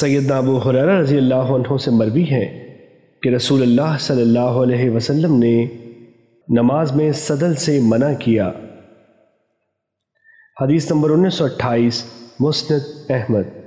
سیدنا ابو حریرہ رضی اللہ عنہ سے مروی ہے کہ رسول اللہ صلی اللہ علیہ وسلم نے نماز میں صدل سے منع کیا۔ حدیث نمبر انیس سو اٹھائیس، مسند احمد۔